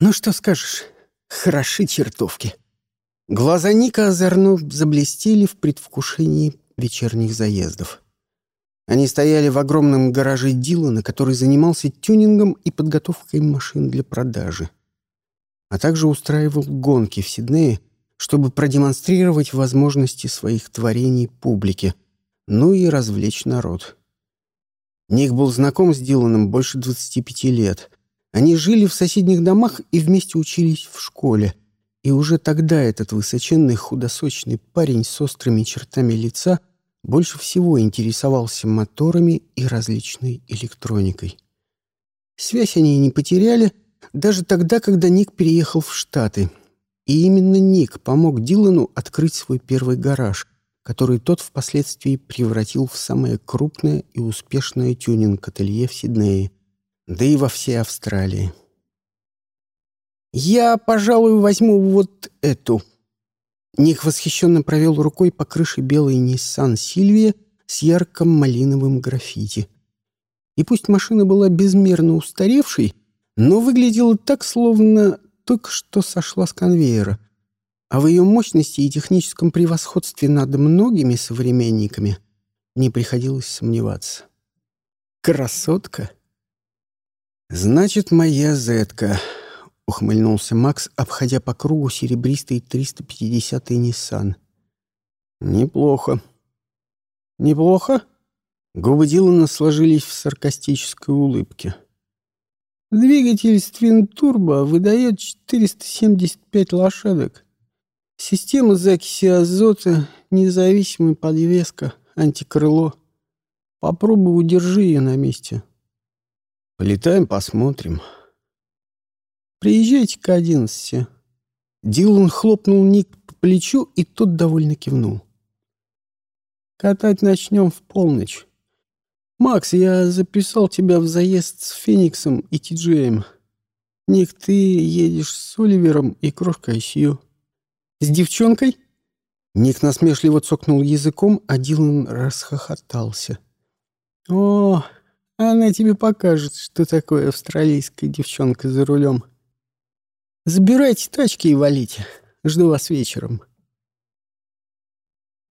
«Ну что скажешь? Хороши чертовки!» Глаза Ника озорно заблестели в предвкушении вечерних заездов. Они стояли в огромном гараже Дилана, который занимался тюнингом и подготовкой машин для продажи, а также устраивал гонки в Сиднее, чтобы продемонстрировать возможности своих творений публике, ну и развлечь народ. Ник был знаком с Диланом больше 25 лет. Они жили в соседних домах и вместе учились в школе. И уже тогда этот высоченный худосочный парень с острыми чертами лица больше всего интересовался моторами и различной электроникой. Связь они не потеряли даже тогда, когда Ник переехал в Штаты. И именно Ник помог Дилану открыть свой первый гараж, который тот впоследствии превратил в самое крупное и успешное тюнинг-ателье в Сиднее, да и во всей Австралии. «Я, пожалуй, возьму вот эту», Ник восхищенно провел рукой по крыше белой Nissan Сильвия с ярким малиновым граффити. И пусть машина была безмерно устаревшей, но выглядела так, словно только что сошла с конвейера. А в ее мощности и техническом превосходстве над многими современниками не приходилось сомневаться. «Красотка!» «Значит, моя зетка», ухмыльнулся Макс, обходя по кругу серебристый 350-й Nissan. Неплохо. Неплохо? Губы Дилана сложились в саркастической улыбке. Двигатель с твин-турбо выдает 475 лошадок. Система закиси азота, независимая подвеска, антикрыло. Попробуй удержи ее на месте. Полетаем, посмотрим. Приезжайте к одиннадцати». Дилан хлопнул Ник по плечу, и тот довольно кивнул. «Катать начнем в полночь. Макс, я записал тебя в заезд с Фениксом и Тиджеем. Ник, ты едешь с Оливером и крошкой Сью. С девчонкой?» Ник насмешливо цокнул языком, а Дилан расхохотался. «О, она тебе покажет, что такое австралийская девчонка за рулем». Забирайте тачки и валите. Жду вас вечером.